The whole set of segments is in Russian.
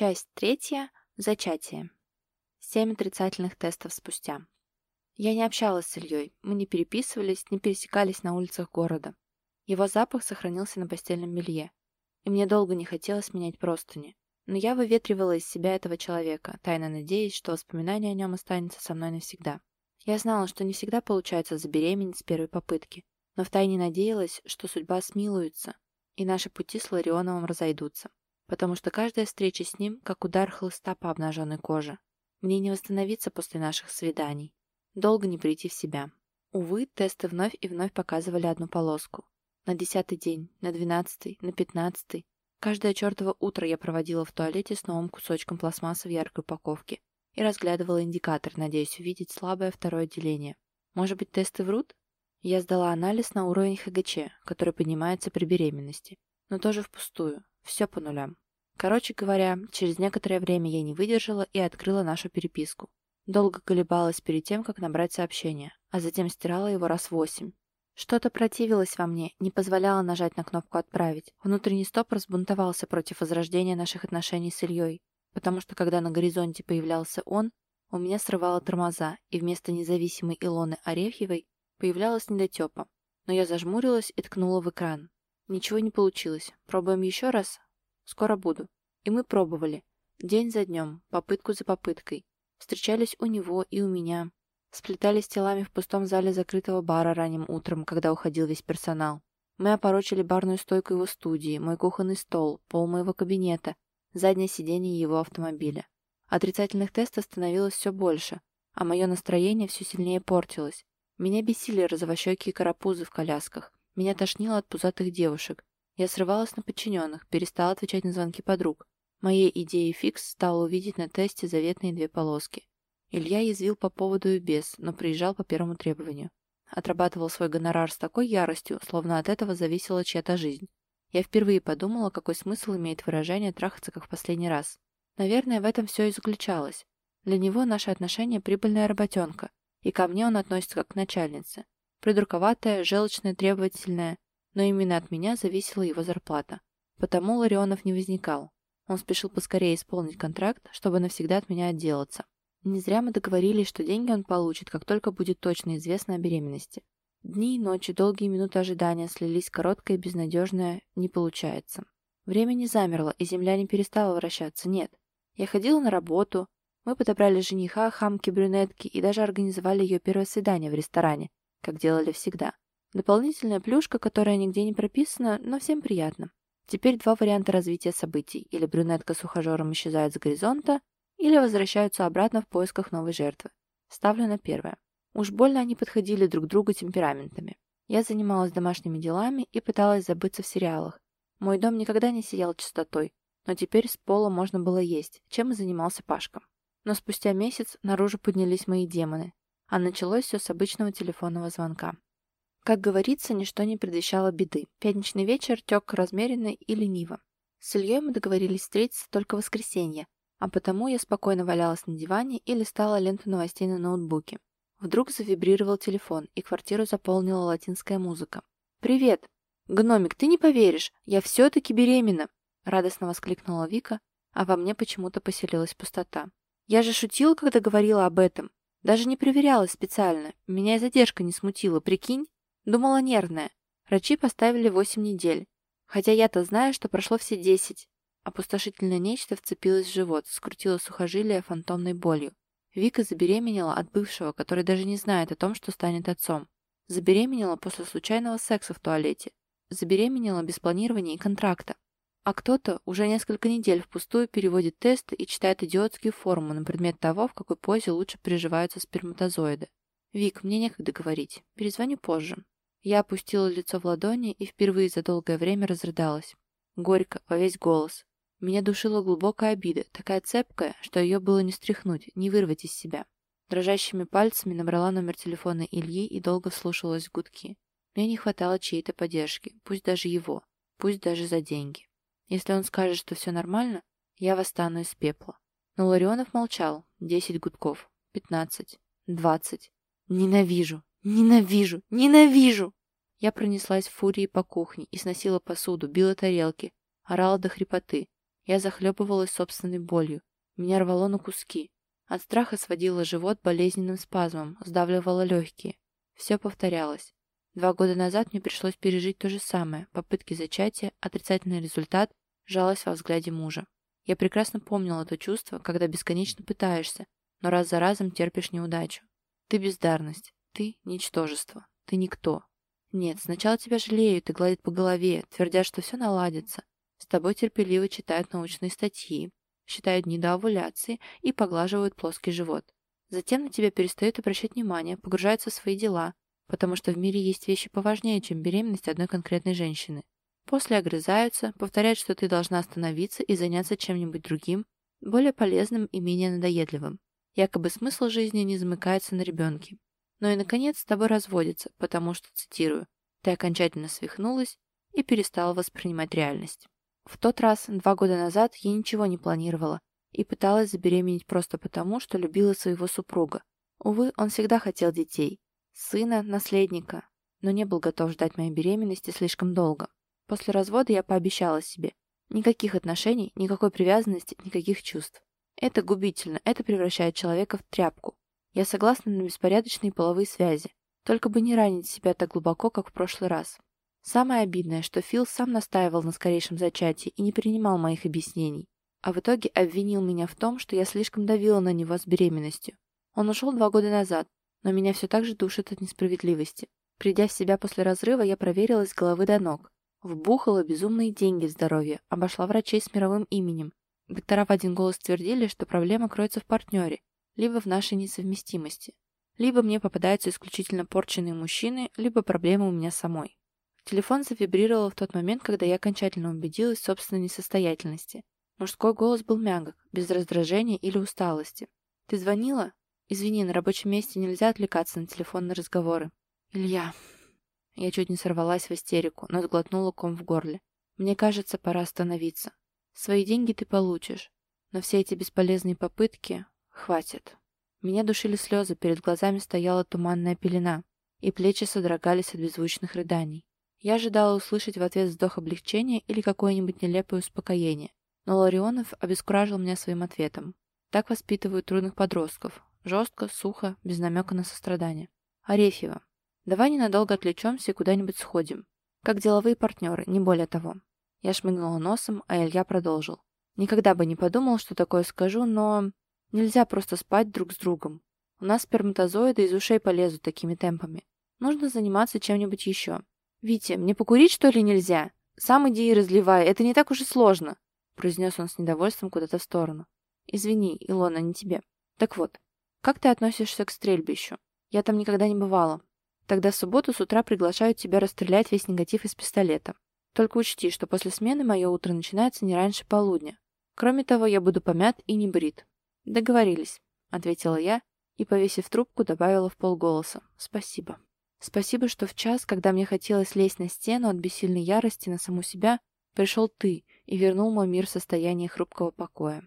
Часть третья. Зачатие. Семь отрицательных тестов спустя. Я не общалась с Ильей, мы не переписывались, не пересекались на улицах города. Его запах сохранился на постельном белье. И мне долго не хотелось менять простыни. Но я выветривала из себя этого человека, тайно надеясь, что воспоминание о нем останется со мной навсегда. Я знала, что не всегда получается забеременеть с первой попытки, но втайне надеялась, что судьба смилуется, и наши пути с Ларионовым разойдутся. Потому что каждая встреча с ним, как удар хлыста по обнаженной коже. Мне не восстановиться после наших свиданий долго не прийти в себя. Увы, тесты вновь и вновь показывали одну полоску. На десятый день, на двенадцатый, на пятнадцатый. Каждое чертово утро я проводила в туалете с новым кусочком пластмассы в яркой упаковке и разглядывала индикатор, надеясь увидеть слабое второе деление. Может быть, тесты врут? Я сдала анализ на уровень ХГЧ, который поднимается при беременности. Но тоже впустую. Все по нулям. Короче говоря, через некоторое время я не выдержала и открыла нашу переписку. Долго колебалась перед тем, как набрать сообщение, а затем стирала его раз восемь. Что-то противилось во мне, не позволяло нажать на кнопку «Отправить». Внутренний стоп разбунтовался против возрождения наших отношений с Ильей, потому что когда на горизонте появлялся он, у меня срывало тормоза, и вместо независимой Илоны Арефьевой появлялась недотепа. Но я зажмурилась и ткнула в экран. Ничего не получилось. Пробуем еще раз? Скоро буду. И мы пробовали. День за днем, попытку за попыткой. Встречались у него и у меня. Сплетались телами в пустом зале закрытого бара ранним утром, когда уходил весь персонал. Мы опорочили барную стойку его студии, мой кухонный стол, пол моего кабинета, заднее сиденье его автомобиля. Отрицательных тестов становилось все больше, а мое настроение все сильнее портилось. Меня бесили розовощекие карапузы в колясках. Меня тошнило от пузатых девушек. Я срывалась на подчиненных, перестала отвечать на звонки подруг. Моей идеей фикс стало увидеть на тесте заветные две полоски. Илья язвил по поводу и без, но приезжал по первому требованию. Отрабатывал свой гонорар с такой яростью, словно от этого зависела чья-то жизнь. Я впервые подумала, какой смысл имеет выражение «трахаться как в последний раз». Наверное, в этом все и заключалось. Для него наши отношения – прибыльная работенка, и ко мне он относится как к начальнице. Придурковатая, желчная, требовательная, но именно от меня зависела его зарплата. Потому Ларионов не возникал. Он спешил поскорее исполнить контракт, чтобы навсегда от меня отделаться. Не зря мы договорились, что деньги он получит, как только будет точно известно о беременности. Дни и ночи, долгие минуты ожидания слились короткое и безнадежное «не получается». Время не замерло, и земля не перестала вращаться, нет. Я ходила на работу, мы подобрали жениха, хамки-брюнетки и даже организовали ее первое свидание в ресторане, как делали всегда. Дополнительная плюшка, которая нигде не прописана, но всем приятно. Теперь два варианта развития событий. Или брюнетка с ухажером исчезает с горизонта, или возвращаются обратно в поисках новой жертвы. Ставлю на первое. Уж больно они подходили друг другу темпераментами. Я занималась домашними делами и пыталась забыться в сериалах. Мой дом никогда не сиял чистотой, но теперь с пола можно было есть, чем и занимался Пашка. Но спустя месяц наружу поднялись мои демоны, а началось все с обычного телефонного звонка. Как говорится, ничто не предвещало беды. Пятничный вечер тек размеренно и лениво. С Ильей мы договорились встретиться только в воскресенье, а потому я спокойно валялась на диване и листала ленту новостей на ноутбуке. Вдруг завибрировал телефон, и квартиру заполнила латинская музыка. «Привет! Гномик, ты не поверишь, я все-таки беременна!» Радостно воскликнула Вика, а во мне почему-то поселилась пустота. «Я же шутила, когда говорила об этом. Даже не проверялась специально. Меня и задержка не смутила, прикинь?» Думала нервная. Врачи поставили 8 недель. Хотя я-то знаю, что прошло все 10. Опустошительное нечто вцепилось в живот, скрутило сухожилие фантомной болью. Вика забеременела от бывшего, который даже не знает о том, что станет отцом. Забеременела после случайного секса в туалете. Забеременела без планирования и контракта. А кто-то уже несколько недель впустую переводит тесты и читает идиотские формы на предмет того, в какой позе лучше приживаются сперматозоиды. «Вик, мне некогда говорить. Перезвоню позже». Я опустила лицо в ладони и впервые за долгое время разрыдалась. Горько, во весь голос. Меня душила глубокая обида, такая цепкая, что ее было не стряхнуть, не вырвать из себя. Дрожащими пальцами набрала номер телефона Ильи и долго вслушивалась в гудки. Мне не хватало чьей-то поддержки, пусть даже его, пусть даже за деньги. Если он скажет, что все нормально, я восстану из пепла. Но Ларионов молчал. Десять гудков, пятнадцать, двадцать. Ненавижу, ненавижу, ненавижу! Я пронеслась в фурии по кухне и сносила посуду, била тарелки, орала до хрипоты. Я захлебывалась собственной болью. Меня рвало на куски. От страха сводило живот болезненным спазмом, сдавливало легкие. Все повторялось. Два года назад мне пришлось пережить то же самое. Попытки зачатия, отрицательный результат, жалость во взгляде мужа. Я прекрасно помнила то чувство, когда бесконечно пытаешься, но раз за разом терпишь неудачу. Ты бездарность, ты ничтожество, ты никто. Нет, сначала тебя жалеют и гладят по голове, твердят, что все наладится. С тобой терпеливо читают научные статьи, считают дни до овуляции и поглаживают плоский живот. Затем на тебя перестают обращать внимание, погружаются в свои дела, потому что в мире есть вещи поважнее, чем беременность одной конкретной женщины. После огрызаются, повторяют, что ты должна остановиться и заняться чем-нибудь другим, более полезным и менее надоедливым. Якобы смысл жизни не замыкается на ребенке. Но и, наконец, с тобой разводятся, потому что, цитирую, «ты окончательно свихнулась и перестала воспринимать реальность». В тот раз, два года назад, я ничего не планировала и пыталась забеременеть просто потому, что любила своего супруга. Увы, он всегда хотел детей. Сына, наследника, но не был готов ждать моей беременности слишком долго. После развода я пообещала себе. Никаких отношений, никакой привязанности, никаких чувств. Это губительно, это превращает человека в тряпку. Я согласна на беспорядочные половые связи, только бы не ранить себя так глубоко, как в прошлый раз. Самое обидное, что Фил сам настаивал на скорейшем зачатии и не принимал моих объяснений, а в итоге обвинил меня в том, что я слишком давила на него с беременностью. Он ушел два года назад, но меня все так же душит от несправедливости. Придя в себя после разрыва, я проверилась с головы до ног. Вбухала безумные деньги в здоровье, обошла врачей с мировым именем. Доктора в один голос твердили, что проблема кроется в партнере, либо в нашей несовместимости. Либо мне попадаются исключительно порченные мужчины, либо проблема у меня самой. Телефон завибрировал в тот момент, когда я окончательно убедилась в собственной несостоятельности. Мужской голос был мягок, без раздражения или усталости. «Ты звонила? Извини, на рабочем месте нельзя отвлекаться на телефонные разговоры». «Илья...» Я чуть не сорвалась в истерику, но сглотнула ком в горле. Мне кажется, пора остановиться. Свои деньги ты получишь, но все эти бесполезные попытки хватит. Меня душили слезы, перед глазами стояла туманная пелена, и плечи содрогались от беззвучных рыданий. Я ожидала услышать в ответ вздох облегчения или какое-нибудь нелепое успокоение, но Ларионов обескуражил меня своим ответом. Так воспитывают трудных подростков. Жестко, сухо, без намека на сострадание. Арефьева, Давай ненадолго отвлечемся и куда-нибудь сходим. Как деловые партнеры, не более того. Я шмыгнула носом, а Илья продолжил. Никогда бы не подумал, что такое скажу, но... Нельзя просто спать друг с другом. У нас сперматозоиды из ушей полезут такими темпами. Нужно заниматься чем-нибудь еще. «Витя, мне покурить, что ли, нельзя? Сам иди и разливай, это не так уж и сложно», произнес он с недовольством куда-то в сторону. «Извини, Илона, не тебе. Так вот, как ты относишься к стрельбищу? Я там никогда не бывала. Тогда в субботу с утра приглашают тебя расстрелять весь негатив из пистолета. Только учти, что после смены мое утро начинается не раньше полудня. Кроме того, я буду помят и не брит. Договорились, ответила я и, повесив трубку, добавила в полголоса. Спасибо. Спасибо, что в час, когда мне хотелось лезть на стену от бессильной ярости на саму себя, пришел ты и вернул мой мир в состояние хрупкого покоя.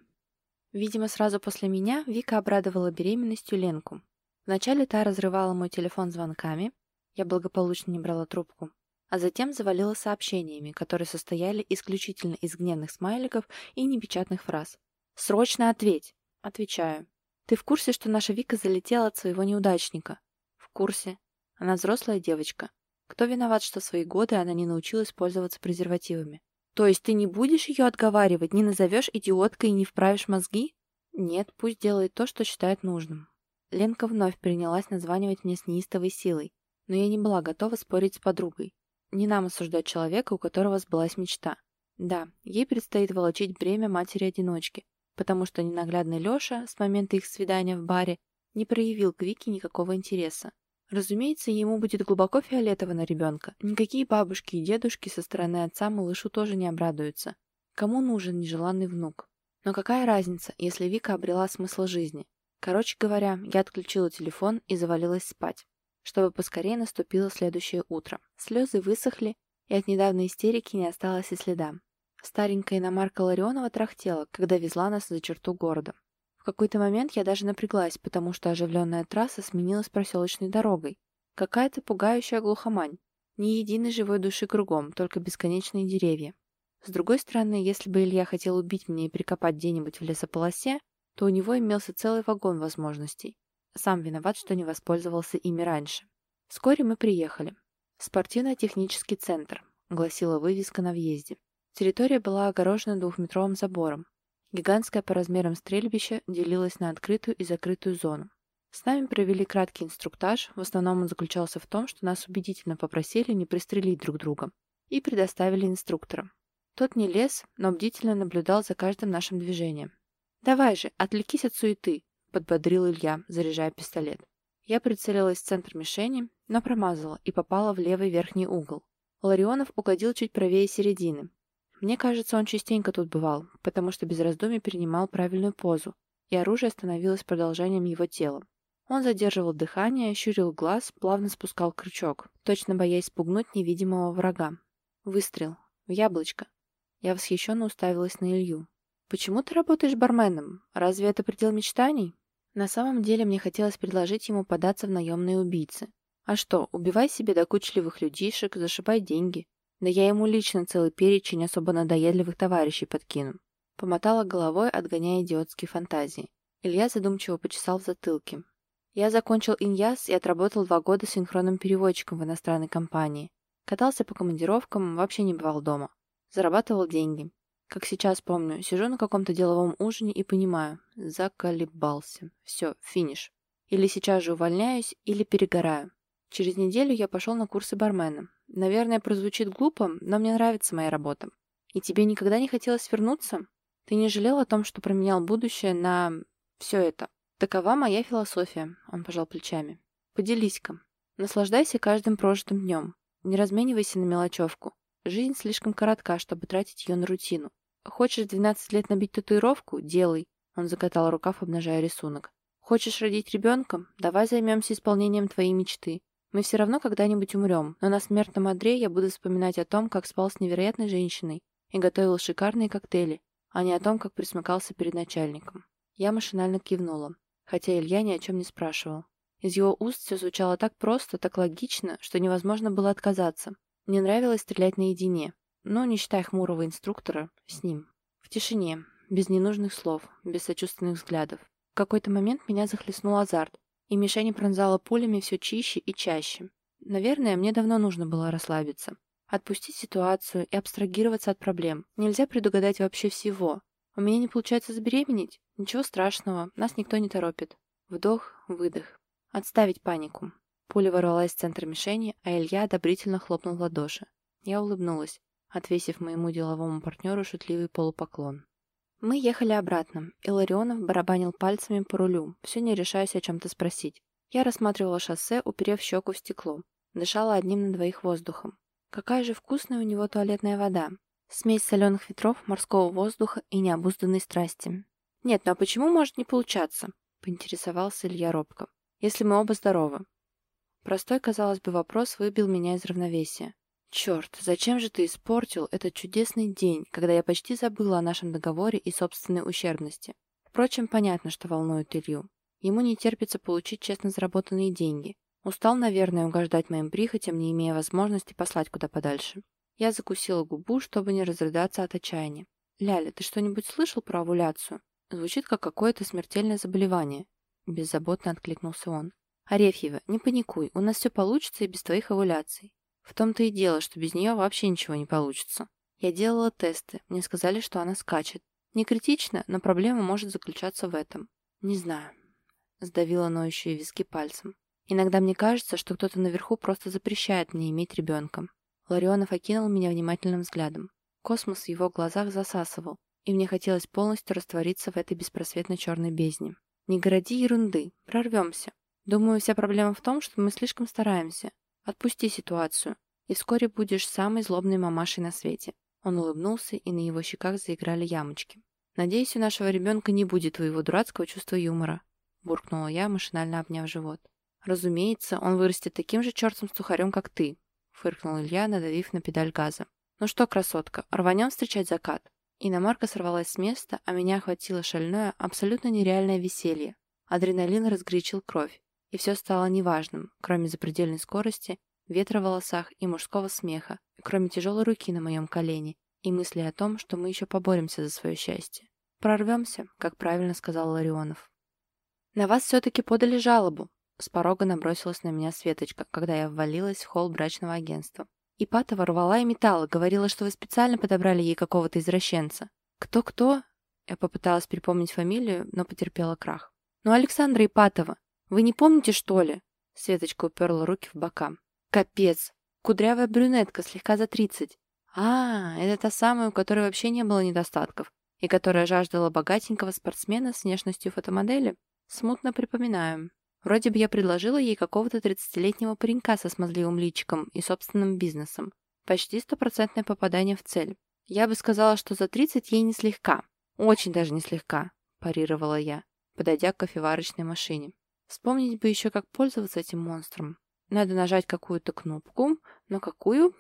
Видимо, сразу после меня Вика обрадовала беременностью Ленку. Вначале та разрывала мой телефон звонками, я благополучно не брала трубку, а затем завалила сообщениями, которые состояли исключительно из гневных смайликов и непечатных фраз. «Срочно ответь!» Отвечаю. «Ты в курсе, что наша Вика залетела от своего неудачника?» «В курсе. Она взрослая девочка. Кто виноват, что в свои годы она не научилась пользоваться презервативами?» «То есть ты не будешь ее отговаривать, не назовешь идиоткой и не вправишь мозги?» «Нет, пусть делает то, что считает нужным. Ленка вновь принялась названивать мне с неистовой силой, но я не была готова спорить с подругой. Не нам осуждать человека, у которого сбылась мечта. Да, ей предстоит волочить бремя матери-одиночки, потому что ненаглядный Леша с момента их свидания в баре не проявил к Вике никакого интереса. Разумеется, ему будет глубоко фиолетово на ребенка. Никакие бабушки и дедушки со стороны отца малышу тоже не обрадуются. Кому нужен нежеланный внук? Но какая разница, если Вика обрела смысл жизни? Короче говоря, я отключила телефон и завалилась спать, чтобы поскорее наступило следующее утро. Слезы высохли, и от недавней истерики не осталось и следа. Старенькая иномарка Ларионова трахтела, когда везла нас за черту города. В какой-то момент я даже напряглась, потому что оживленная трасса сменилась проселочной дорогой. Какая-то пугающая глухомань. Ни единой живой души кругом, только бесконечные деревья. С другой стороны, если бы Илья хотел убить меня и прикопать где-нибудь в лесополосе, то у него имелся целый вагон возможностей. Сам виноват, что не воспользовался ими раньше. Вскоре мы приехали. «Спортивно-технический центр», — гласила вывеска на въезде. Территория была огорожена двухметровым забором. Гигантское по размерам стрельбище делилось на открытую и закрытую зону. С нами провели краткий инструктаж, в основном он заключался в том, что нас убедительно попросили не пристрелить друг друга, и предоставили инструктора. Тот не лез, но бдительно наблюдал за каждым нашим движением. «Давай же, отвлекись от суеты», — подбодрил Илья, заряжая пистолет. Я прицелилась в центр мишени, но промазала и попала в левый верхний угол. Ларионов угодил чуть правее середины. Мне кажется, он частенько тут бывал, потому что без раздумий принимал правильную позу, и оружие становилось продолжением его тела. Он задерживал дыхание, щурил глаз, плавно спускал крючок, точно боясь спугнуть невидимого врага. Выстрел. В яблочко. Я восхищенно уставилась на Илью. «Почему ты работаешь барменом? Разве это предел мечтаний?» На самом деле мне хотелось предложить ему податься в наемные убийцы. А что, убивай себе докучливых людишек, зашибай деньги. Да я ему лично целый перечень особо надоедливых товарищей подкину. Помотала головой, отгоняя идиотские фантазии. Илья задумчиво почесал в затылке. Я закончил иньяс и отработал два года синхронным переводчиком в иностранной компании. Катался по командировкам, вообще не бывал дома. Зарабатывал деньги. Как сейчас помню, сижу на каком-то деловом ужине и понимаю, заколебался. Все, финиш. Или сейчас же увольняюсь, или перегораю. Через неделю я пошел на курсы бармена. Наверное, прозвучит глупо, но мне нравится моя работа. И тебе никогда не хотелось вернуться? Ты не жалел о том, что променял будущее на... все это? Такова моя философия, он пожал плечами. Поделись-ка. Наслаждайся каждым прожитым днем. Не разменивайся на мелочевку. Жизнь слишком коротка, чтобы тратить ее на рутину. Хочешь 12 лет набить татуировку? Делай. Он закатал рукав, обнажая рисунок. Хочешь родить ребенка? Давай займемся исполнением твоей мечты. Мы все равно когда-нибудь умрем, но на смертном одре я буду вспоминать о том, как спал с невероятной женщиной и готовил шикарные коктейли, а не о том, как присмыкался перед начальником. Я машинально кивнула, хотя Илья ни о чем не спрашивал. Из его уст все звучало так просто, так логично, что невозможно было отказаться. Мне нравилось стрелять наедине, но, не считая хмурого инструктора, с ним. В тишине, без ненужных слов, без сочувственных взглядов. В какой-то момент меня захлестнул азарт, и мишень пронзала пулями все чище и чаще. Наверное, мне давно нужно было расслабиться. Отпустить ситуацию и абстрагироваться от проблем. Нельзя предугадать вообще всего. У меня не получается забеременеть? Ничего страшного, нас никто не торопит. Вдох, выдох. Отставить панику. Пуля ворвалась в центр мишени, а Илья одобрительно хлопнул в ладоши. Я улыбнулась отвесив моему деловому партнеру шутливый полупоклон. Мы ехали обратно, и Ларионов барабанил пальцами по рулю, все не решаясь о чем-то спросить. Я рассматривала шоссе, уперев щеку в стекло. Дышала одним на двоих воздухом. Какая же вкусная у него туалетная вода. Смесь соленых ветров, морского воздуха и необузданной страсти. «Нет, ну а почему может не получаться?» — поинтересовался Илья робко. «Если мы оба здоровы». Простой, казалось бы, вопрос выбил меня из равновесия. Черт, зачем же ты испортил этот чудесный день, когда я почти забыла о нашем договоре и собственной ущербности? Впрочем, понятно, что волнует Илью. Ему не терпится получить честно заработанные деньги. Устал, наверное, угождать моим прихотям, не имея возможности послать куда подальше. Я закусила губу, чтобы не разрыдаться от отчаяния. «Ляля, ты что-нибудь слышал про овуляцию? Звучит как какое-то смертельное заболевание». Беззаботно откликнулся он. «Арефьева, не паникуй, у нас все получится и без твоих овуляций. В том-то и дело, что без нее вообще ничего не получится. Я делала тесты, мне сказали, что она скачет. Не критично, но проблема может заключаться в этом. Не знаю. Сдавила ноющие виски пальцем. Иногда мне кажется, что кто-то наверху просто запрещает мне иметь ребенка. Ларионов окинул меня внимательным взглядом. Космос в его глазах засасывал, и мне хотелось полностью раствориться в этой беспросветной черной бездне. Не городи ерунды, прорвемся. Думаю, вся проблема в том, что мы слишком стараемся, Отпусти ситуацию, и вскоре будешь самой злобной мамашей на свете». Он улыбнулся, и на его щеках заиграли ямочки. «Надеюсь, у нашего ребенка не будет твоего дурацкого чувства юмора», буркнула я, машинально обняв живот. «Разумеется, он вырастет таким же чертом-сухарем, как ты», фыркнул Илья, надавив на педаль газа. «Ну что, красотка, рванем встречать закат?» Иномарка сорвалась с места, а меня охватило шальное, абсолютно нереальное веселье. Адреналин разгорячил кровь и все стало неважным, кроме запредельной скорости, ветра в волосах и мужского смеха, кроме тяжелой руки на моем колене и мысли о том, что мы еще поборемся за свое счастье. Прорвемся, как правильно сказал Ларионов. «На вас все-таки подали жалобу», — с порога набросилась на меня Светочка, когда я ввалилась в холл брачного агентства. Ипатова рвала и металла, говорила, что вы специально подобрали ей какого-то извращенца. «Кто-кто?» Я попыталась припомнить фамилию, но потерпела крах. «Ну, Александра Ипатова. Вы не помните, что ли?» Светочка уперла руки в бока. «Капец! Кудрявая брюнетка, слегка за тридцать. А, это та самая, у которой вообще не было недостатков, и которая жаждала богатенького спортсмена с внешностью фотомодели? Смутно припоминаю. Вроде бы я предложила ей какого-то тридцатилетнего паренька со смазливым личиком и собственным бизнесом. Почти стопроцентное попадание в цель. Я бы сказала, что за тридцать ей не слегка. Очень даже не слегка, парировала я, подойдя к кофеварочной машине. Вспомнить бы еще, как пользоваться этим монстром. Надо нажать какую-то кнопку, но какую?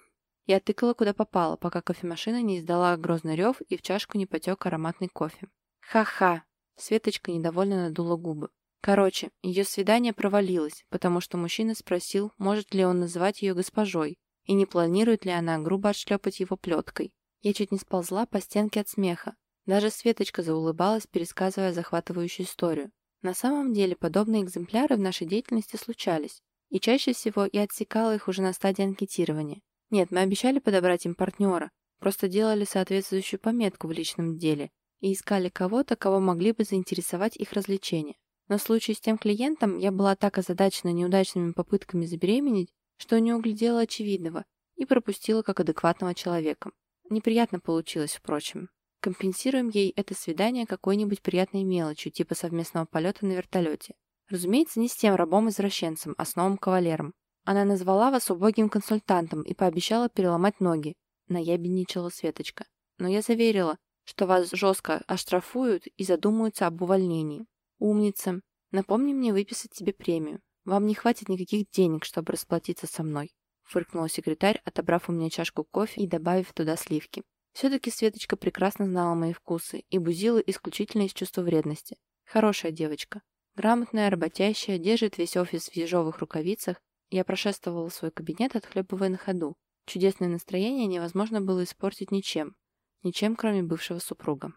Я тыкала куда попало, пока кофемашина не издала грозный рев и в чашку не потек ароматный кофе. Ха-ха! Светочка недовольно надула губы. Короче, ее свидание провалилось, потому что мужчина спросил, может ли он называть ее госпожой, и не планирует ли она грубо отшлепать его плеткой. Я чуть не сползла по стенке от смеха. Даже Светочка заулыбалась, пересказывая захватывающую историю. На самом деле, подобные экземпляры в нашей деятельности случались. И чаще всего я отсекала их уже на стадии анкетирования. Нет, мы обещали подобрать им партнера, просто делали соответствующую пометку в личном деле и искали кого-то, кого могли бы заинтересовать их развлечения. Но в случае с тем клиентом я была так озадачена неудачными попытками забеременеть, что не углядела очевидного и пропустила как адекватного человека. Неприятно получилось, впрочем. Компенсируем ей это свидание какой-нибудь приятной мелочью, типа совместного полета на вертолете. Разумеется, не с тем рабом-извращенцем, а с новым кавалером. Она назвала вас убогим консультантом и пообещала переломать ноги. Наябедничала Светочка. Но я заверила, что вас жестко оштрафуют и задумаются об увольнении. Умница. Напомни мне выписать тебе премию. Вам не хватит никаких денег, чтобы расплатиться со мной. Фыркнула секретарь, отобрав у меня чашку кофе и добавив туда сливки. Все-таки Светочка прекрасно знала мои вкусы и бузила исключительно из чувства вредности. Хорошая девочка. Грамотная, работящая, держит весь офис в ежовых рукавицах. Я прошествовала свой кабинет, отхлебывая на ходу. Чудесное настроение невозможно было испортить ничем. Ничем, кроме бывшего супруга.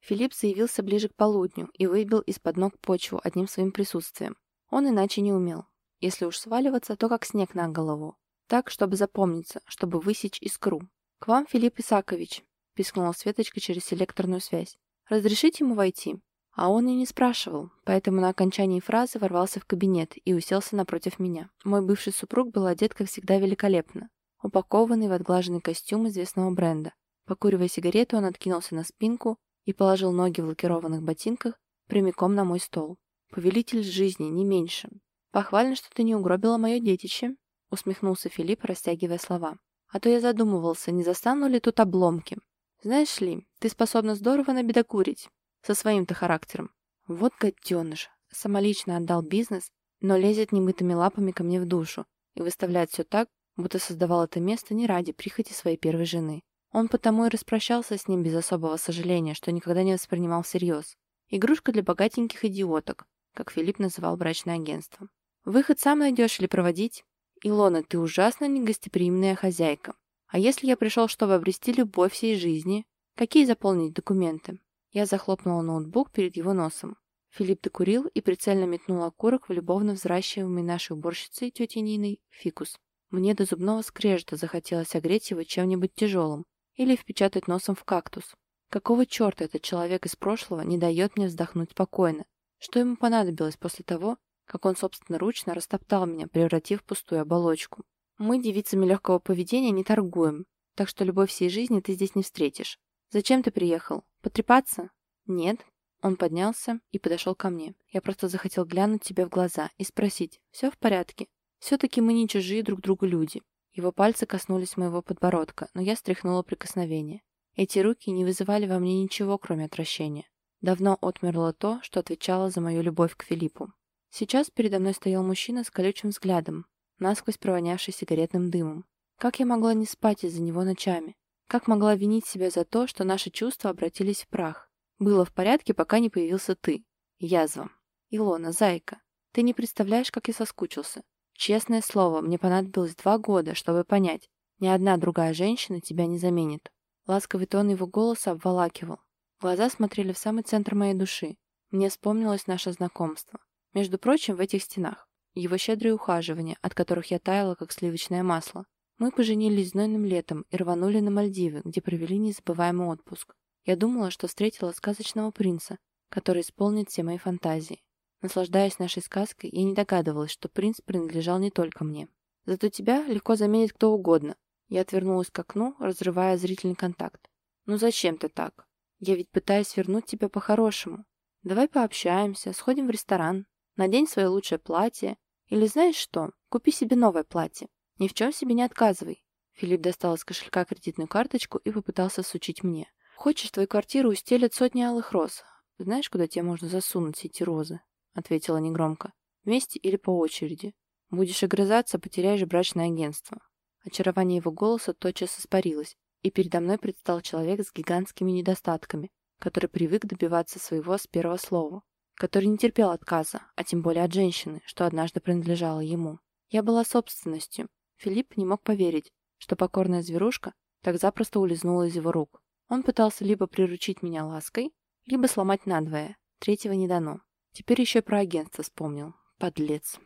Филипп заявился ближе к полудню и выбил из-под ног почву одним своим присутствием. Он иначе не умел. Если уж сваливаться, то как снег на голову. Так, чтобы запомниться, чтобы высечь искру. «К вам, Филипп Исакович», — пискнула Светочка через селекторную связь. «Разрешите ему войти?» А он и не спрашивал, поэтому на окончании фразы ворвался в кабинет и уселся напротив меня. Мой бывший супруг был одет, как всегда, великолепно, упакованный в отглаженный костюм известного бренда. Покуривая сигарету, он откинулся на спинку и положил ноги в лакированных ботинках прямиком на мой стол. «Повелитель жизни, не меньше. Похвально, что ты не угробила мое детище», — усмехнулся Филипп, растягивая слова. «А то я задумывался, не застану ли тут обломки. Знаешь ли, ты способна здорово набедокурить, со своим-то характером. Вот гаденыш, самолично отдал бизнес, но лезет немытыми лапами ко мне в душу и выставляет все так, будто создавал это место не ради прихоти своей первой жены. Он потому и распрощался с ним без особого сожаления, что никогда не воспринимал всерьез. Игрушка для богатеньких идиоток, как Филипп называл брачное агентство. Выход сам найдешь или проводить? Илона, ты ужасно негостеприимная хозяйка. А если я пришел, чтобы обрести любовь всей жизни? Какие заполнить документы? Я захлопнула ноутбук перед его носом. Филипп докурил и прицельно метнул окурок в любовно взращиваемый нашей уборщицей тетей Ниной фикус. Мне до зубного скрежета захотелось огреть его чем-нибудь тяжелым или впечатать носом в кактус. Какого черта этот человек из прошлого не дает мне вздохнуть спокойно? Что ему понадобилось после того, как он собственноручно растоптал меня, превратив в пустую оболочку? Мы, девицами легкого поведения, не торгуем, так что любовь всей жизни ты здесь не встретишь. Зачем ты приехал? Потрепаться? Нет. Он поднялся и подошел ко мне. Я просто захотел глянуть тебе в глаза и спросить, все в порядке? Все-таки мы не чужие друг другу люди. Его пальцы коснулись моего подбородка, но я стряхнула прикосновение. Эти руки не вызывали во мне ничего, кроме отвращения. Давно отмерло то, что отвечало за мою любовь к Филиппу. Сейчас передо мной стоял мужчина с колючим взглядом, насквозь провонявший сигаретным дымом. Как я могла не спать из-за него ночами? Как могла винить себя за то, что наши чувства обратились в прах? Было в порядке, пока не появился ты. Язва. Илона, зайка, ты не представляешь, как я соскучился. Честное слово, мне понадобилось два года, чтобы понять, ни одна другая женщина тебя не заменит. Ласковый тон его голоса обволакивал. Глаза смотрели в самый центр моей души. Мне вспомнилось наше знакомство. Между прочим, в этих стенах. Его щедрые ухаживания, от которых я таяла, как сливочное масло. Мы поженились знойным летом и рванули на Мальдивы, где провели незабываемый отпуск. Я думала, что встретила сказочного принца, который исполнит все мои фантазии. Наслаждаясь нашей сказкой, я не догадывалась, что принц принадлежал не только мне. Зато тебя легко заменит кто угодно. Я отвернулась к окну, разрывая зрительный контакт. Ну зачем ты так? Я ведь пытаюсь вернуть тебя по-хорошему. Давай пообщаемся, сходим в ресторан, надень свое лучшее платье. Или знаешь что, купи себе новое платье. Ни в чем себе не отказывай. Филипп достал из кошелька кредитную карточку и попытался сучить мне. «Хочешь, твою квартиру устелят сотни алых роз. Знаешь, куда тебе можно засунуть эти розы?» ответила негромко. «Вместе или по очереди? Будешь огрызаться, потеряешь брачное агентство». Очарование его голоса тотчас испарилось, и передо мной предстал человек с гигантскими недостатками, который привык добиваться своего с первого слова, который не терпел отказа, а тем более от женщины, что однажды принадлежала ему. Я была собственностью. Филипп не мог поверить, что покорная зверушка так запросто улизнула из его рук. Он пытался либо приручить меня лаской, либо сломать надвое. Третьего не дано. Теперь еще про агентство вспомнил. Подлец.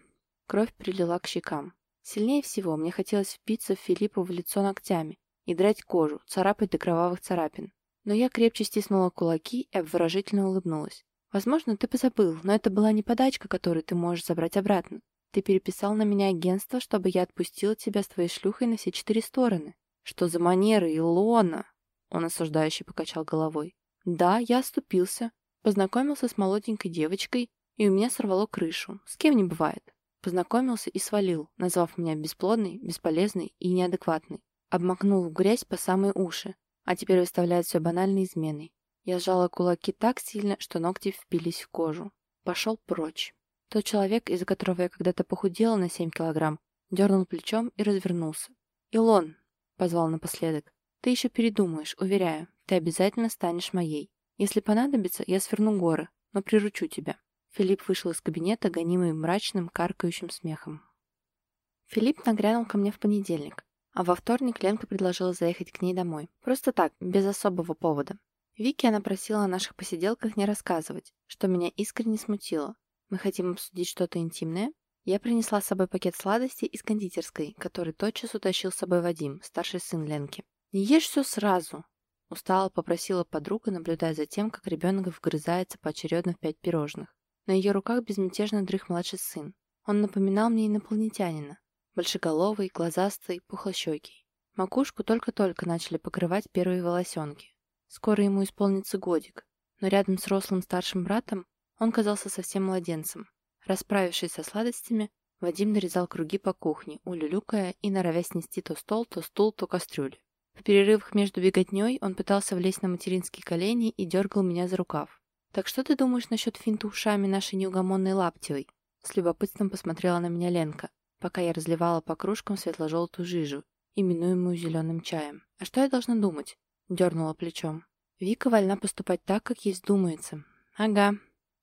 Кровь прилила к щекам. Сильнее всего мне хотелось впиться в Филиппа в лицо ногтями и драть кожу, царапать до кровавых царапин. Но я крепче стиснула кулаки и обворожительно улыбнулась. «Возможно, ты позабыл, но это была не подачка, которую ты можешь забрать обратно. Ты переписал на меня агентство, чтобы я отпустила тебя с твоей шлюхой на все четыре стороны. Что за манеры, Илона?» Он осуждающе покачал головой. «Да, я оступился. Познакомился с молоденькой девочкой, и у меня сорвало крышу. С кем не бывает. Познакомился и свалил, назвав меня бесплодной, бесполезной и неадекватной. Обмакнул в грязь по самые уши, а теперь выставляет все банальной изменой. Я сжала кулаки так сильно, что ногти впились в кожу. Пошел прочь. Тот человек, из-за которого я когда-то похудела на 7 килограмм, дернул плечом и развернулся. «Илон!» — позвал напоследок. «Ты еще передумаешь, уверяю. Ты обязательно станешь моей. Если понадобится, я сверну горы, но приручу тебя». Филипп вышел из кабинета, гонимый мрачным, каркающим смехом. Филипп нагрянул ко мне в понедельник, а во вторник Ленка предложила заехать к ней домой. Просто так, без особого повода. Вики она просила о наших посиделках не рассказывать, что меня искренне смутило. Мы хотим обсудить что-то интимное? Я принесла с собой пакет сладостей из кондитерской, который тотчас утащил с собой Вадим, старший сын Ленки. «Не ешь все сразу!» Устало попросила подруга, наблюдая за тем, как ребенок вгрызается поочередно в пять пирожных. На ее руках безмятежно дрых младший сын. Он напоминал мне инопланетянина. Большеголовый, глазастый, пухлощекий. Макушку только-только начали покрывать первые волосенки. Скоро ему исполнится годик, но рядом с рослым старшим братом он казался совсем младенцем. Расправившись со сладостями, Вадим нарезал круги по кухне, улюлюкая и норовя снести то стол, то стул, то кастрюлю. В перерывах между беготней он пытался влезть на материнские колени и дергал меня за рукав. «Так что ты думаешь насчет финта ушами нашей неугомонной Лаптевой?» С любопытством посмотрела на меня Ленка, пока я разливала по кружкам светло-желтую жижу, именуемую зеленым чаем. «А что я должна думать?» Дернула плечом. «Вика вольна поступать так, как ей вздумается». «Ага».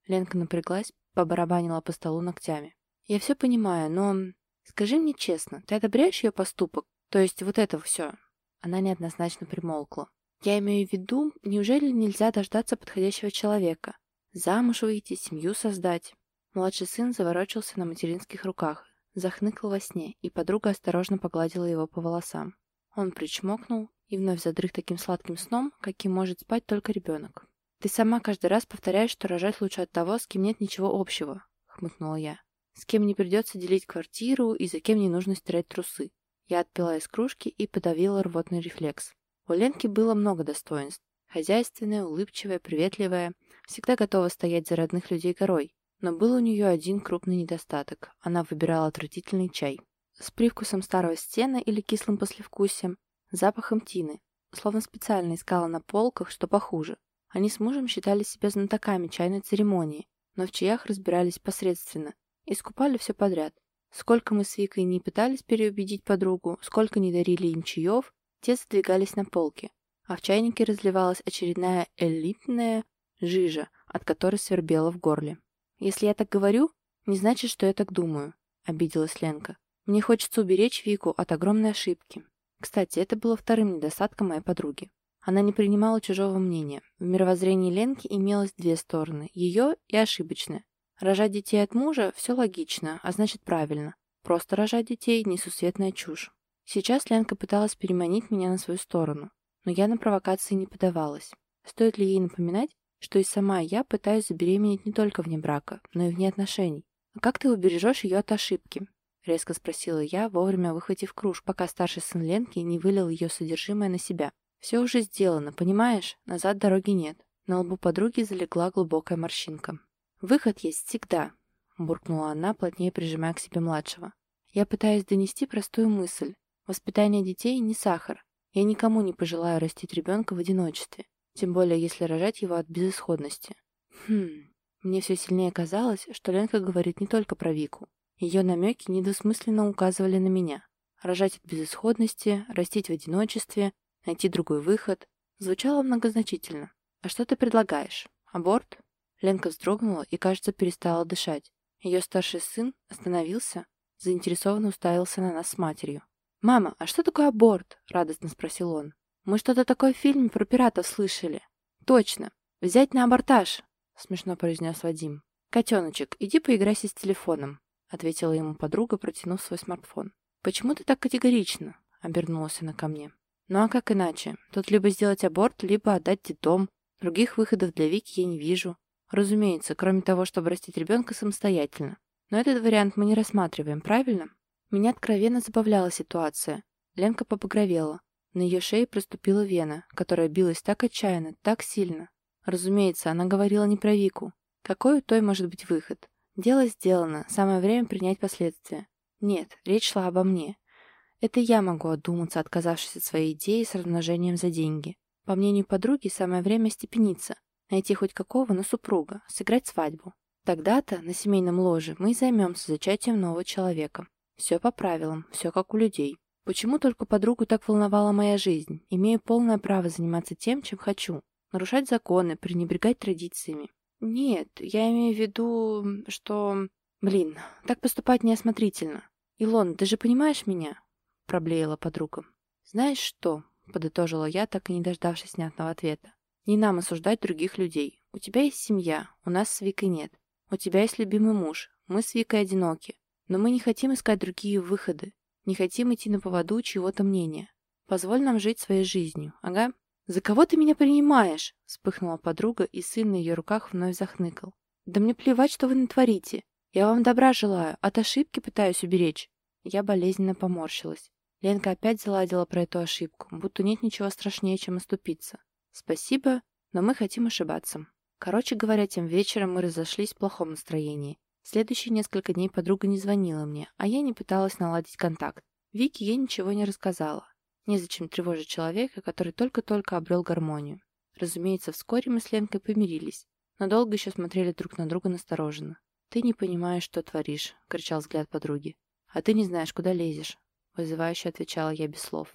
Ленка напряглась, побарабанила по столу ногтями. «Я все понимаю, но... Скажи мне честно, ты одобряешь ее поступок? То есть вот это все?» Она неоднозначно примолкла. «Я имею в виду, неужели нельзя дождаться подходящего человека? Замуж выйти, семью создать?» Младший сын заворочился на материнских руках, захныкал во сне, и подруга осторожно погладила его по волосам. Он причмокнул и вновь задрых таким сладким сном, каким может спать только ребенок. «Ты сама каждый раз повторяешь, что рожать лучше от того, с кем нет ничего общего», — хмыкнула я. «С кем не придется делить квартиру и за кем не нужно стирать трусы. Я отпила из кружки и подавила рвотный рефлекс. У Ленки было много достоинств. Хозяйственная, улыбчивая, приветливая, всегда готова стоять за родных людей горой. Но был у нее один крупный недостаток. Она выбирала отвратительный чай. С привкусом старого стена или кислым послевкусием, запахом тины. Словно специально искала на полках, что похуже. Они с мужем считали себя знатоками чайной церемонии, но в чаях разбирались посредственно. И скупали все подряд. Сколько мы с Викой не пытались переубедить подругу, сколько не дарили им чаев, те задвигались на полке, а в чайнике разливалась очередная элитная жижа, от которой свербело в горле. «Если я так говорю, не значит, что я так думаю», — обиделась Ленка. «Мне хочется уберечь Вику от огромной ошибки. Кстати, это было вторым недостатком моей подруги. Она не принимала чужого мнения. В мировоззрении Ленки имелось две стороны – ее и ошибочная. Рожать детей от мужа – все логично, а значит правильно. Просто рожать детей – несусветная чушь. Сейчас Ленка пыталась переманить меня на свою сторону, но я на провокации не подавалась. Стоит ли ей напоминать, что и сама я пытаюсь забеременеть не только вне брака, но и вне отношений? А как ты убережешь ее от ошибки? Резко спросила я, вовремя выхватив кружку, пока старший сын Ленки не вылил ее содержимое на себя. Все уже сделано, понимаешь? Назад дороги нет. На лбу подруги залегла глубокая морщинка. «Выход есть всегда», — буркнула она, плотнее прижимая к себе младшего. «Я пытаюсь донести простую мысль. Воспитание детей не сахар. Я никому не пожелаю растить ребенка в одиночестве, тем более если рожать его от безысходности. Хм, мне все сильнее казалось, что Ленка говорит не только про Вику. Ее намеки недвусмысленно указывали на меня. Рожать от безысходности, растить в одиночестве, найти другой выход. Звучало многозначительно. «А что ты предлагаешь? Аборт?» Ленка вздрогнула и, кажется, перестала дышать. Ее старший сын остановился, заинтересованно уставился на нас с матерью. «Мама, а что такое аборт?» — радостно спросил он. «Мы что-то такое в фильме про пиратов слышали». «Точно. Взять на абортаж», — смешно произнес Вадим. «Котеночек, иди поиграйся с телефоном», — ответила ему подруга, протянув свой смартфон. «Почему ты так категорично?» — обернулась она ко мне. «Ну а как иначе? Тут либо сделать аборт, либо отдать детдом. Других выходов для Вики я не вижу. Разумеется, кроме того, чтобы растить ребенка самостоятельно. Но этот вариант мы не рассматриваем, правильно?» Меня откровенно забавляла ситуация. Ленка побагровела. На ее шее проступила вена, которая билась так отчаянно, так сильно. Разумеется, она говорила не про Вику. Какой у той может быть выход? Дело сделано, самое время принять последствия. Нет, речь шла обо мне. Это я могу отдуматься, отказавшись от своей идеи с размножением за деньги. По мнению подруги, самое время степениться, найти хоть какого, но супруга, сыграть свадьбу. Тогда-то, на семейном ложе, мы и займемся зачатием нового человека. Все по правилам, все как у людей. Почему только подругу так волновала моя жизнь? Имею полное право заниматься тем, чем хочу. Нарушать законы, пренебрегать традициями. Нет, я имею в виду, что... Блин, так поступать неосмотрительно. Илон, ты же понимаешь меня? Проблеяла подруга. Знаешь что? Подытожила я, так и не дождавшись снятного ответа. Не нам осуждать других людей. У тебя есть семья, у нас с Викой нет. У тебя есть любимый муж, мы с Викой одиноки. Но мы не хотим искать другие выходы, не хотим идти на поводу чего-то мнения. Позволь нам жить своей жизнью, ага? «За кого ты меня принимаешь?» — вспыхнула подруга, и сын на ее руках вновь захныкал. «Да мне плевать, что вы натворите. Я вам добра желаю, от ошибки пытаюсь уберечь». Я болезненно поморщилась. Ленка опять заладила про эту ошибку, будто нет ничего страшнее, чем оступиться. «Спасибо, но мы хотим ошибаться». Короче говоря, тем вечером мы разошлись в плохом настроении. Следующие несколько дней подруга не звонила мне, а я не пыталась наладить контакт. Вике я ничего не рассказала. Незачем тревожить человека, который только-только обрел гармонию. Разумеется, вскоре мы с Ленкой помирились, но долго еще смотрели друг на друга настороженно. «Ты не понимаешь, что творишь», — кричал взгляд подруги. «А ты не знаешь, куда лезешь», — вызывающе отвечала я без слов.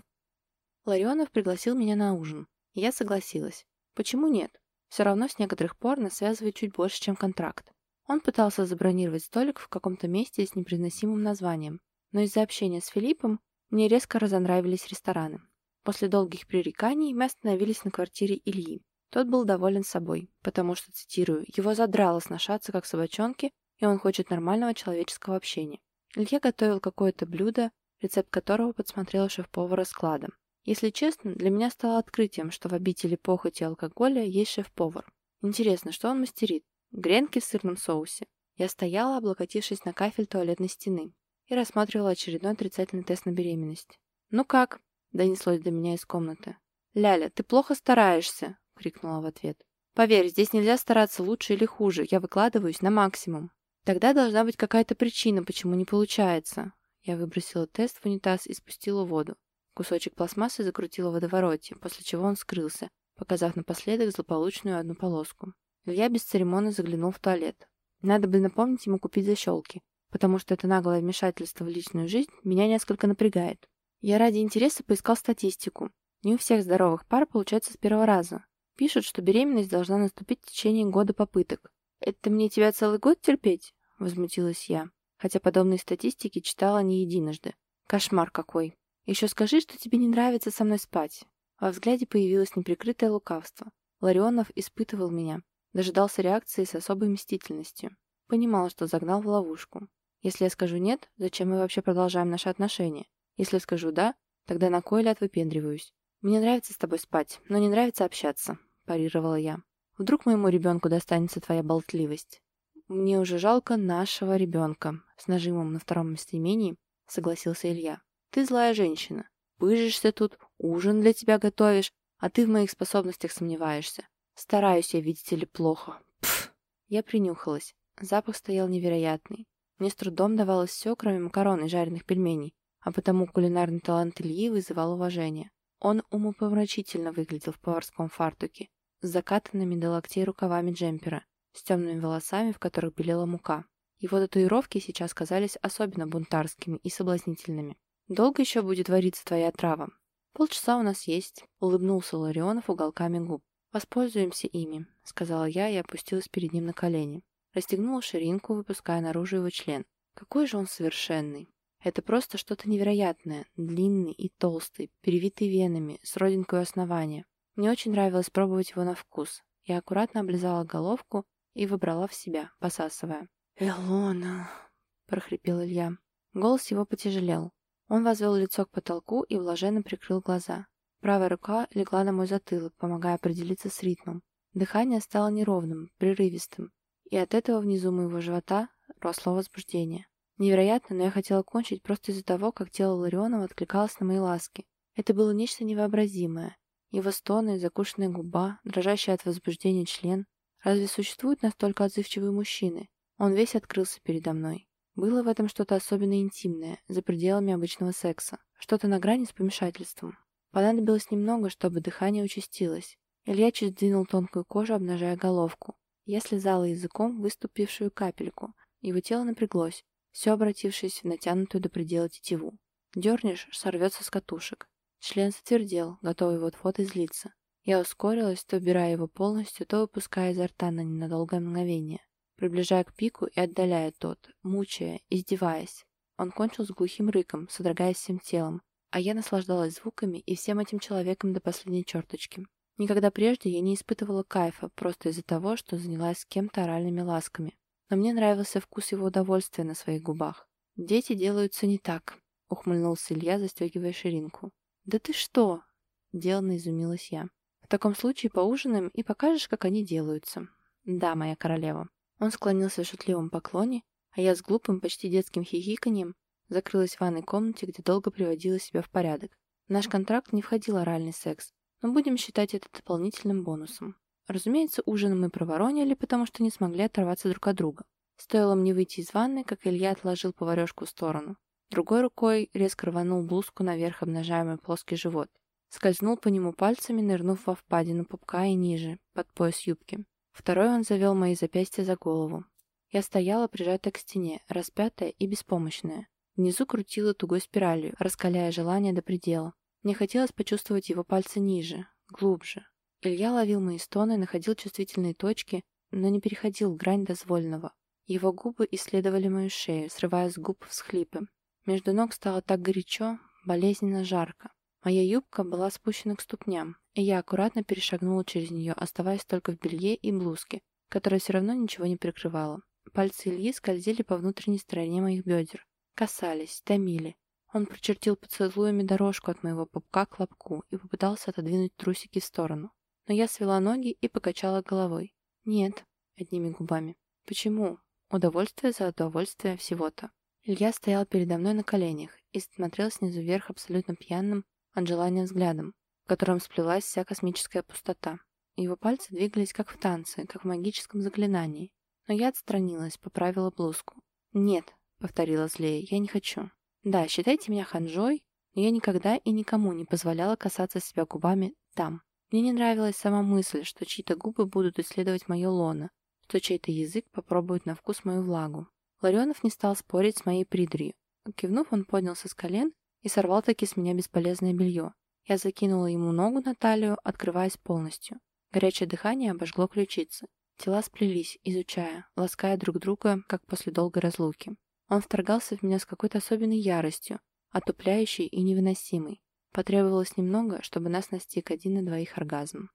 Ларионов пригласил меня на ужин, я согласилась. Почему нет? Все равно с некоторых пор нас связывает чуть больше, чем контракт. Он пытался забронировать столик в каком-то месте с непроизносимым названием, но из-за общения с Филиппом мне резко разонравились рестораны. После долгих пререканий мы остановились на квартире Ильи. Тот был доволен собой, потому что, цитирую, «его задрало сношаться, как собачонки, и он хочет нормального человеческого общения». Илья готовил какое-то блюдо, рецепт которого подсмотрел шеф-повара склада. Если честно, для меня стало открытием, что в обители похоти и алкоголя есть шеф-повар. Интересно, что он мастерит? Гренки в сырном соусе. Я стояла, облокотившись на кафель туалетной стены, и рассматривала очередной отрицательный тест на беременность. «Ну как?» — донеслось до меня из комнаты. «Ляля, ты плохо стараешься!» — крикнула в ответ. «Поверь, здесь нельзя стараться лучше или хуже. Я выкладываюсь на максимум. Тогда должна быть какая-то причина, почему не получается». Я выбросила тест в унитаз и спустила воду. Кусочек пластмассы закрутила в водовороте, после чего он скрылся, показав напоследок злополучную одну полоску. Илья бесцеремонно заглянул в туалет. Надо бы напомнить ему купить защелки, потому что это наглое вмешательство в личную жизнь меня несколько напрягает. Я ради интереса поискал статистику. Не у всех здоровых пар получается с первого раза. Пишут, что беременность должна наступить в течение года попыток. «Это мне тебя целый год терпеть?» — возмутилась я, хотя подобные статистики читала не единожды. Кошмар какой. Еще скажи, что тебе не нравится со мной спать. Во взгляде появилось неприкрытое лукавство. Ларионов испытывал меня, дожидался реакции с особой мстительностью. Понимал, что загнал в ловушку. Если я скажу «нет», зачем мы вообще продолжаем наши отношения? Если скажу «да», тогда на кой ляд выпендриваюсь? «Мне нравится с тобой спать, но не нравится общаться», – парировала я. «Вдруг моему ребенку достанется твоя болтливость?» «Мне уже жалко нашего ребенка», — с нажимом на втором местоимении согласился Илья. «Ты злая женщина. Пыжишься тут, ужин для тебя готовишь, а ты в моих способностях сомневаешься. Стараюсь я, видите ли, плохо. Пф!» Я принюхалась. Запах стоял невероятный. Мне с трудом давалось все, кроме макарон и жареных пельменей, а потому кулинарный талант Ильи вызывал уважение. Он умопомрачительно выглядел в поварском фартуке, с закатанными до локтей рукавами джемпера, с темными волосами, в которых белела мука. Его татуировки сейчас казались особенно бунтарскими и соблазнительными. «Долго еще будет вариться твоя трава?» «Полчаса у нас есть», — улыбнулся Ларионов уголками губ. «Воспользуемся ими», — сказала я и опустилась перед ним на колени. Расстегнула ширинку, выпуская наружу его член. Какой же он совершенный. Это просто что-то невероятное, длинный и толстый, перевитый венами, с родинкой у основания. Мне очень нравилось пробовать его на вкус. Я аккуратно облизала головку и выбрала в себя, посасывая. «Элона!» — прохрипел Илья. Голос его потяжелел. Он возвел лицо к потолку и блаженно прикрыл глаза. Правая рука легла на мой затылок, помогая определиться с ритмом. Дыхание стало неровным, прерывистым, и от этого внизу моего живота росло возбуждение. Невероятно, но я хотела кончить просто из-за того, как тело Ларионова откликалось на мои ласки. Это было нечто невообразимое. Его стоны, закушенная губа, дрожащий от возбуждения член, Разве существуют настолько отзывчивые мужчины? Он весь открылся передо мной. Было в этом что-то особенно интимное, за пределами обычного секса. Что-то на грани с помешательством. Понадобилось немного, чтобы дыхание участилось. Илья чуть сдвинул тонкую кожу, обнажая головку. Я слезала языком выступившую капельку. Его тело напряглось, все обратившись в натянутую до предела тетиву. Дернешь, сорвется с катушек. Член затвердел, готовый вот-вот излиться. Я ускорилась, то убирая его полностью, то выпуская изо рта на ненадолгое мгновение, приближая к пику и отдаляя тот, мучая, издеваясь. Он кончил с глухим рыком, содрогаясь всем телом, а я наслаждалась звуками и всем этим человеком до последней черточки. Никогда прежде я не испытывала кайфа просто из-за того, что занялась с кем-то оральными ласками. Но мне нравился вкус его удовольствия на своих губах. «Дети делаются не так», — ухмыльнулся Илья, застегивая ширинку. «Да ты что?» — деланно изумилась я таком случае поужинаем и покажешь, как они делаются. Да, моя королева. Он склонился в шутливом поклоне, а я с глупым, почти детским хихиканьем закрылась в ванной комнате, где долго приводила себя в порядок. В наш контракт не входил оральный секс, но будем считать это дополнительным бонусом. Разумеется, ужин мы проворонили, потому что не смогли оторваться друг от друга. Стоило мне выйти из ванны, как Илья отложил поварешку в сторону. Другой рукой резко рванул блузку наверх, обнажая мой плоский живот. Скользнул по нему пальцами, нырнув во впадину пупка и ниже, под пояс юбки. Второй он завел мои запястья за голову. Я стояла, прижатая к стене, распятая и беспомощная. Внизу крутила тугой спиралью, раскаляя желание до предела. Мне хотелось почувствовать его пальцы ниже, глубже. Илья ловил мои стоны, находил чувствительные точки, но не переходил грань дозволенного. Его губы исследовали мою шею, срывая с губ всхлипы. Между ног стало так горячо, болезненно жарко. Моя юбка была спущена к ступням, и я аккуратно перешагнула через нее, оставаясь только в белье и блузке, которая все равно ничего не прикрывала. Пальцы Ильи скользили по внутренней стороне моих бедер, касались, томили. Он прочертил поцелуями дорожку от моего пупка к лобку и попытался отодвинуть трусики в сторону. Но я свела ноги и покачала головой. «Нет», — одними губами. «Почему? Удовольствие за удовольствие всего-то». Илья стоял передо мной на коленях и смотрел снизу вверх абсолютно пьяным, от желания взглядом, в котором сплелась вся космическая пустота. Его пальцы двигались как в танце, как в магическом заклинании. Но я отстранилась, поправила блузку. «Нет», — повторила злее, — «я не хочу». «Да, считайте меня ханжой, но я никогда и никому не позволяла касаться себя губами там. Мне не нравилась сама мысль, что чьи-то губы будут исследовать мое лоно, что чей-то язык попробует на вкус мою влагу. Ларионов не стал спорить с моей придрью. Кивнув, он поднялся с колен и сорвал таки с меня бесполезное белье. Я закинула ему ногу на талию, открываясь полностью. Горячее дыхание обожгло ключицы. Тела сплелись, изучая, лаская друг друга, как после долгой разлуки. Он вторгался в меня с какой-то особенной яростью, отупляющей и невыносимой. Потребовалось немного, чтобы нас настиг один на двоих оргазм.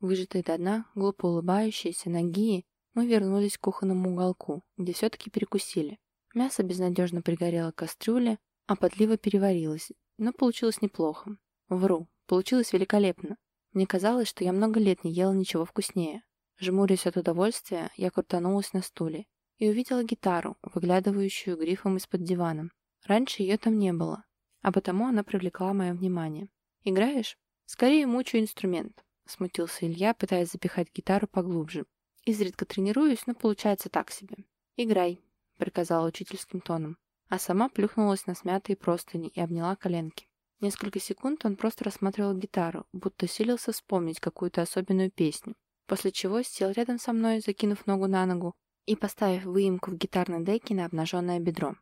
Выжатые до дна, глупо улыбающиеся, ноги, мы вернулись к кухонному уголку, где все-таки перекусили. Мясо безнадежно пригорело к кастрюле, а подлива переварилась, но получилось неплохо. Вру, получилось великолепно. Мне казалось, что я много лет не ела ничего вкуснее. Жмурясь от удовольствия, я крутанулась на стуле и увидела гитару, выглядывающую грифом из-под дивана. Раньше ее там не было, а потому она привлекла мое внимание. «Играешь?» «Скорее мучу инструмент», — смутился Илья, пытаясь запихать гитару поглубже. «Изредка тренируюсь, но получается так себе». «Играй», — приказала учительским тоном, а сама плюхнулась на смятые простыни и обняла коленки. Несколько секунд он просто рассматривал гитару, будто силился вспомнить какую-то особенную песню, после чего сел рядом со мной, закинув ногу на ногу и поставив выемку в гитарной деке на обнаженное бедро.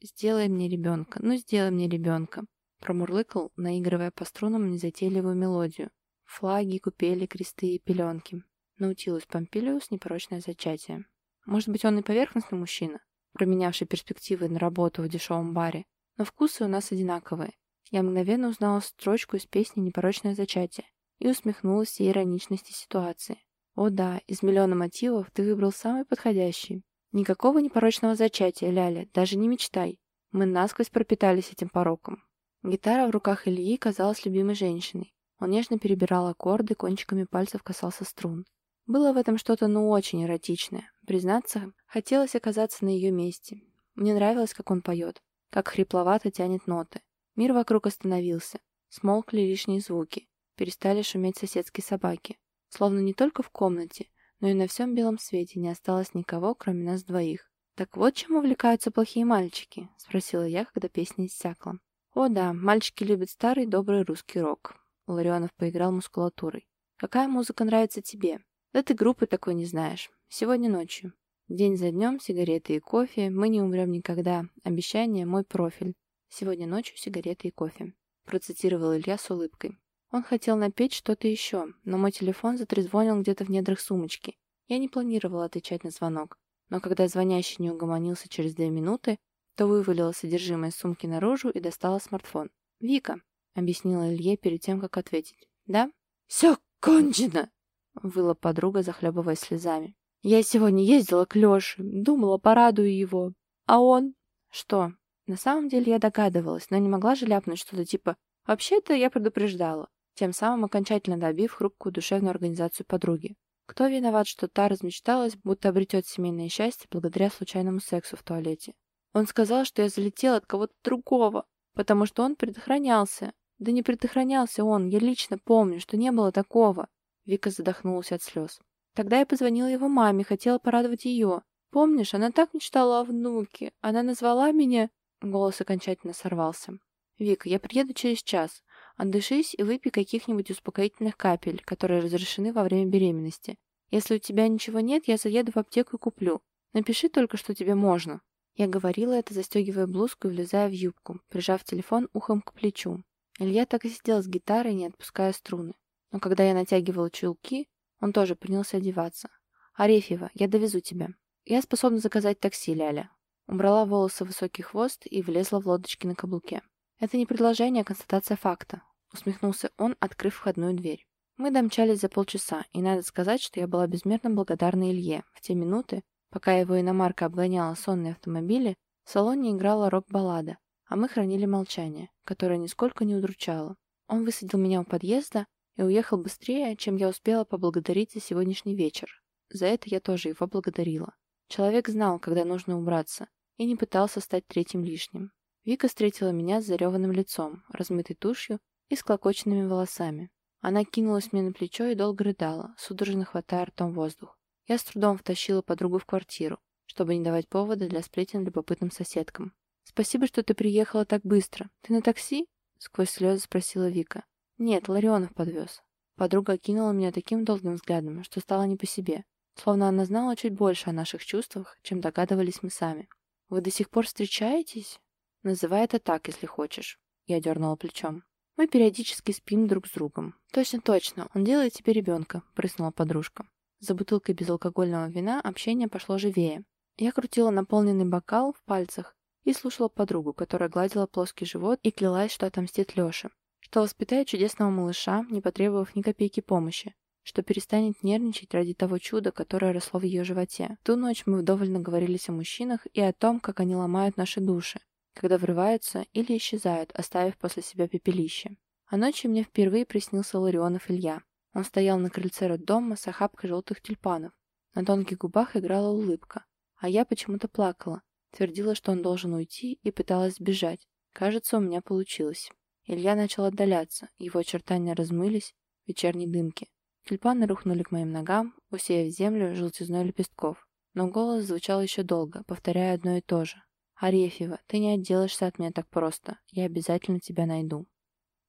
«Сделай мне ребенка, ну сделай мне ребенка», промурлыкал, наигрывая по струнам незатейливую мелодию. Флаги, купели, кресты и пеленки. Наутилус Помпилиус непорочное зачатие. Может быть, он и поверхностный мужчина, променявший перспективы на работу в дешевом баре, но вкусы у нас одинаковые. Я мгновенно узнала строчку из песни «Непорочное зачатие» и усмехнулась ироничности ситуации. О да, из миллиона мотивов ты выбрал самый подходящий. Никакого непорочного зачатия, Ляля, даже не мечтай. Мы насквозь пропитались этим пороком. Гитара в руках Ильи казалась любимой женщиной. Он нежно перебирал аккорды, кончиками пальцев касался струн. Было в этом что-то ну очень эротичное. Признаться, хотелось оказаться на ее месте. Мне нравилось, как он поет, как хрипловато тянет ноты. Мир вокруг остановился. Смолкли лишние звуки. Перестали шуметь соседские собаки. Словно не только в комнате, но и на всем белом свете не осталось никого, кроме нас двоих. «Так вот чем увлекаются плохие мальчики?» — спросила я, когда песня иссякла. «О да, мальчики любят старый добрый русский рок». Ларионов поиграл мускулатурой. «Какая музыка нравится тебе?» «Да ты группы такой не знаешь. Сегодня ночью. День за днем, сигареты и кофе. Мы не умрем никогда. Обещание — мой профиль. Сегодня ночью сигареты и кофе». Процитировал Илья с улыбкой. Он хотел напеть что-то еще, но мой телефон затрезвонил где-то в недрах сумочки. Я не планировала отвечать на звонок, но когда звонящий не угомонился через две минуты, то вывалила содержимое сумки наружу и достала смартфон. «Вика», — объяснила Илье перед тем, как ответить. «Да?» «Все кончено!» — выла подруга, захлебываясь слезами. «Я сегодня ездила к Леше, думала, порадую его. А он...» «Что?» На самом деле я догадывалась, но не могла же ляпнуть что-то типа «Вообще-то я предупреждала» тем самым окончательно добив хрупкую душевную организацию подруги. Кто виноват, что та размечталась, будто обретет семейное счастье благодаря случайному сексу в туалете? Он сказал, что я залетела от кого-то другого, потому что он предохранялся. Да не предохранялся он, я лично помню, что не было такого. Вика задохнулась от слез. Тогда я позвонила его маме, хотела порадовать ее. Помнишь, она так мечтала о внуке. Она назвала меня... Голос окончательно сорвался. «Вика, я приеду через час. Отдышись и выпей каких-нибудь успокоительных капель, которые разрешены во время беременности. Если у тебя ничего нет, я заеду в аптеку и куплю. Напиши только, что тебе можно». Я говорила это, застегивая блузку и влезая в юбку, прижав телефон ухом к плечу. Илья так и сидел с гитарой, не отпуская струны. Но когда я натягивала чулки, он тоже принялся одеваться. «Арефьева, я довезу тебя. Я способна заказать такси, Ляля». Убрала волосы в высокий хвост и влезла в лодочки на каблуке. «Это не предложение, а констатация факта», — усмехнулся он, открыв входную дверь. Мы домчались за полчаса, и надо сказать, что я была безмерно благодарна Илье. В те минуты, пока его иномарка обгоняла сонные автомобили, в салоне играла рок-баллада, а мы хранили молчание, которое нисколько не удручало. Он высадил меня у подъезда и уехал быстрее, чем я успела поблагодарить за сегодняшний вечер. За это я тоже его благодарила. Человек знал, когда нужно убраться, и не пытался стать третьим лишним. Вика встретила меня с зареванным лицом, размытой тушью и с клокоченными волосами. Она кинулась мне на плечо и долго рыдала, судорожно хватая ртом воздух. Я с трудом втащила подругу в квартиру, чтобы не давать повода для сплетен любопытным соседкам. «Спасибо, что ты приехала так быстро. Ты на такси?» — сквозь слезы спросила Вика. «Нет, Ларионов подвез». Подруга окинула меня таким долгим взглядом, что стало не по себе, словно она знала чуть больше о наших чувствах, чем догадывались мы сами. «Вы до сих пор встречаетесь?» «Называй это так, если хочешь». Я дернула плечом. «Мы периодически спим друг с другом». «Точно, точно. Он делает тебе ребенка», — прыснула подружка. За бутылкой безалкогольного вина общение пошло живее. Я крутила наполненный бокал в пальцах и слушала подругу, которая гладила плоский живот и клялась, что отомстит Леше, что воспитает чудесного малыша, не потребовав ни копейки помощи, что перестанет нервничать ради того чуда, которое росло в ее животе. Ту ночь мы вдоволь наговорились о мужчинах и о том, как они ломают наши души, когда врываются или исчезают, оставив после себя пепелище. А ночью мне впервые приснился Ларионов Илья. Он стоял на крыльце роддома с охапкой желтых тюльпанов. На тонких губах играла улыбка, а я почему-то плакала, твердила, что он должен уйти, и пыталась сбежать. Кажется, у меня получилось. Илья начал отдаляться, его очертания размылись в вечерней дымке. Тюльпаны рухнули к моим ногам, усеяв землю желтизной лепестков. Но голос звучал еще долго, повторяя одно и то же. «Арефьева, ты не отделаешься от меня так просто. Я обязательно тебя найду».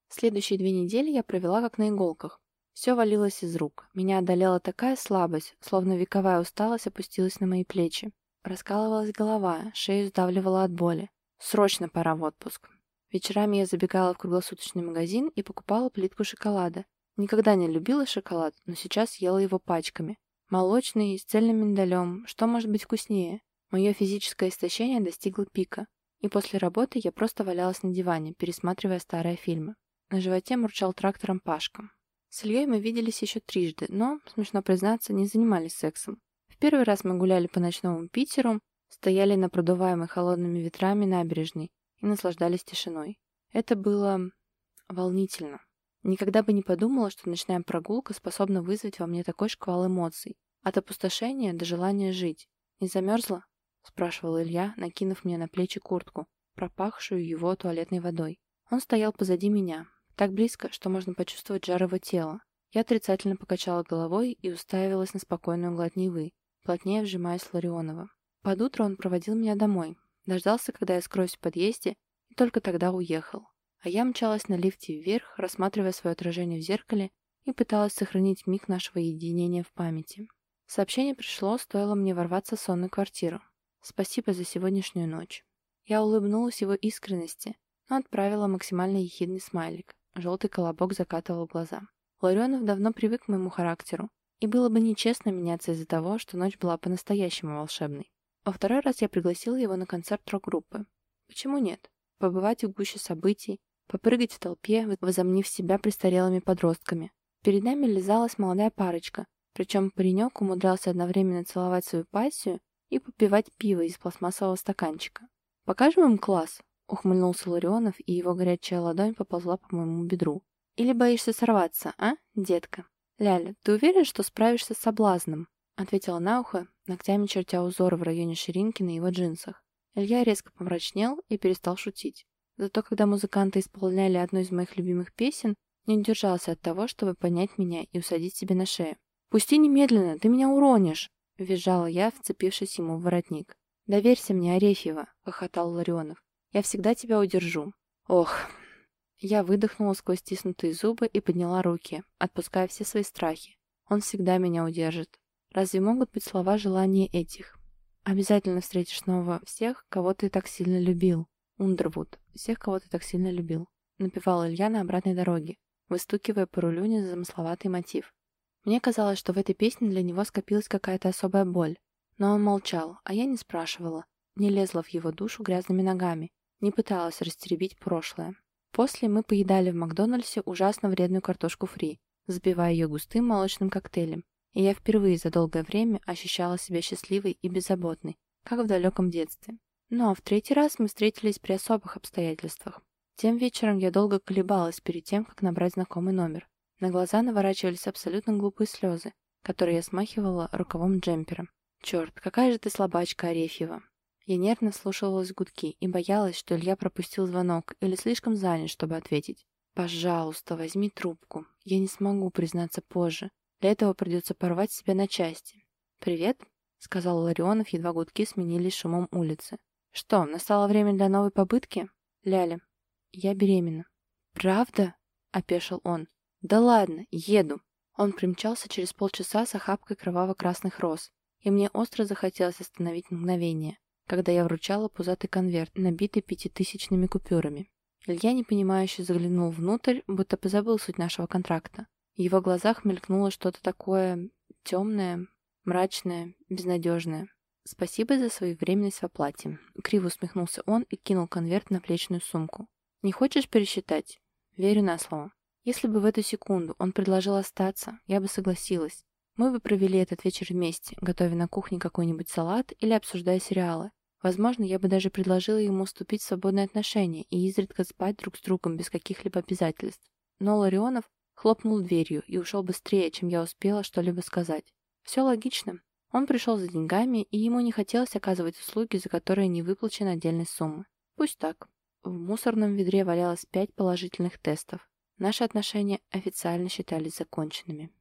Следующие две недели я провела как на иголках. Все валилось из рук. Меня одолела такая слабость, словно вековая усталость опустилась на мои плечи. Раскалывалась голова, шею сдавливала от боли. Срочно пора в отпуск. Вечерами я забегала в круглосуточный магазин и покупала плитку шоколада. Никогда не любила шоколад, но сейчас ела его пачками. Молочный, с цельным миндалем. Что может быть вкуснее? Мое физическое истощение достигло пика. И после работы я просто валялась на диване, пересматривая старые фильмы. На животе мурчал трактором Пашка. С Ильей мы виделись еще трижды, но, смешно признаться, не занимались сексом. В первый раз мы гуляли по ночному Питеру, стояли на продуваемой холодными ветрами набережной и наслаждались тишиной. Это было волнительно. Никогда бы не подумала, что ночная прогулка способна вызвать во мне такой шквал эмоций. От опустошения до желания жить. «Не замерзла?» – спрашивал Илья, накинув мне на плечи куртку, пропахшую его туалетной водой. Он стоял позади меня, так близко, что можно почувствовать жар его тела. Я отрицательно покачала головой и уставилась на спокойную гладь Невы, плотнее вжимаясь в Ларионова. Под утро он проводил меня домой, дождался, когда я скроюсь в подъезде, и только тогда уехал. А я мчалась на лифте вверх, рассматривая свое отражение в зеркале и пыталась сохранить миг нашего единения в памяти. Сообщение пришло, стоило мне ворваться в сонную квартиру. Спасибо за сегодняшнюю ночь. Я улыбнулась его искренности, но отправила максимально ехидный смайлик. Желтый колобок закатывал глаза. Ларионов давно привык к моему характеру, и было бы нечестно меняться из-за того, что ночь была по-настоящему волшебной. Во второй раз я пригласила его на концерт рок-группы. Почему нет? Побывать в гуще событий, попрыгать в толпе, возомнив себя престарелыми подростками. Перед нами лизалась молодая парочка, причем паренек умудрялся одновременно целовать свою пассию и попивать пиво из пластмассового стаканчика. «Покажем им класс?» Ухмыльнулся Ларионов, и его горячая ладонь поползла по моему бедру. «Или боишься сорваться, а, детка?» «Ляля, ты уверен, что справишься с соблазном?» Ответила на ухо, ногтями чертя узор в районе ширинки на его джинсах. Илья резко помрачнел и перестал шутить. Зато когда музыканты исполняли одну из моих любимых песен, не удержался от того, чтобы поднять меня и усадить себе на шею. «Пусти немедленно, ты меня уронишь!» — визжала я, вцепившись ему в воротник. «Доверься мне, Арефьева!» — хохотал Ларионов. Я всегда тебя удержу. Ох. Я выдохнула сквозь стиснутые зубы и подняла руки, отпуская все свои страхи. Он всегда меня удержит. Разве могут быть слова желания этих? Обязательно встретишь снова всех, кого ты так сильно любил. Ундервуд. Всех, кого ты так сильно любил. Напевал Илья на обратной дороге, выстукивая по рулю незамысловатый мотив. Мне казалось, что в этой песне для него скопилась какая-то особая боль. Но он молчал, а я не спрашивала, не лезла в его душу грязными ногами, не пыталась растеребить прошлое. После мы поедали в Макдональдсе ужасно вредную картошку фри, забивая ее густым молочным коктейлем, и я впервые за долгое время ощущала себя счастливой и беззаботной, как в далеком детстве. А в третий раз мы встретились при особых обстоятельствах. Тем вечером я долго колебалась перед тем, как набрать знакомый номер. На глаза наворачивались абсолютно глупые слезы, которые я смахивала рукавом джемпера. «Черт, какая же ты слабачка, Арефьева!» Я нервно слушалась гудки и боялась, что Илья пропустил звонок или слишком занят, чтобы ответить. «Пожалуйста, возьми трубку. Я не смогу признаться позже. Для этого придется порвать себя на части». «Привет», — сказал Ларионов, едва гудки сменились шумом улицы. «Что, настало время для новой попытки?» «Ляля, я беременна». «Правда?» — опешил он. «Да ладно, еду». Он примчался через полчаса с охапкой кроваво-красных роз, и мне остро захотелось остановить мгновение когда я вручала пузатый конверт, набитый пятитысячными купюрами. Илья непонимающе заглянул внутрь, будто позабыл суть нашего контракта. В его глазах мелькнуло что-то такое темное, мрачное, безнадежное. «Спасибо за своевременность в оплате». Криво усмехнулся он и кинул конверт на плечную сумку. «Не хочешь пересчитать?» Верю на слово. Если бы в эту секунду он предложил остаться, я бы согласилась. Мы бы провели этот вечер вместе, готовя на кухне какой-нибудь салат или обсуждая сериалы. Возможно, я бы даже предложила ему вступить в свободные отношения и изредка спать друг с другом без каких-либо обязательств. Но Ларионов хлопнул дверью и ушел быстрее, чем я успела что-либо сказать. Все логично. Он пришел за деньгами, и ему не хотелось оказывать услуги, за которые не выплачены отдельной суммы. Пусть так. В мусорном ведре валялось пять положительных тестов. Наши отношения официально считались законченными.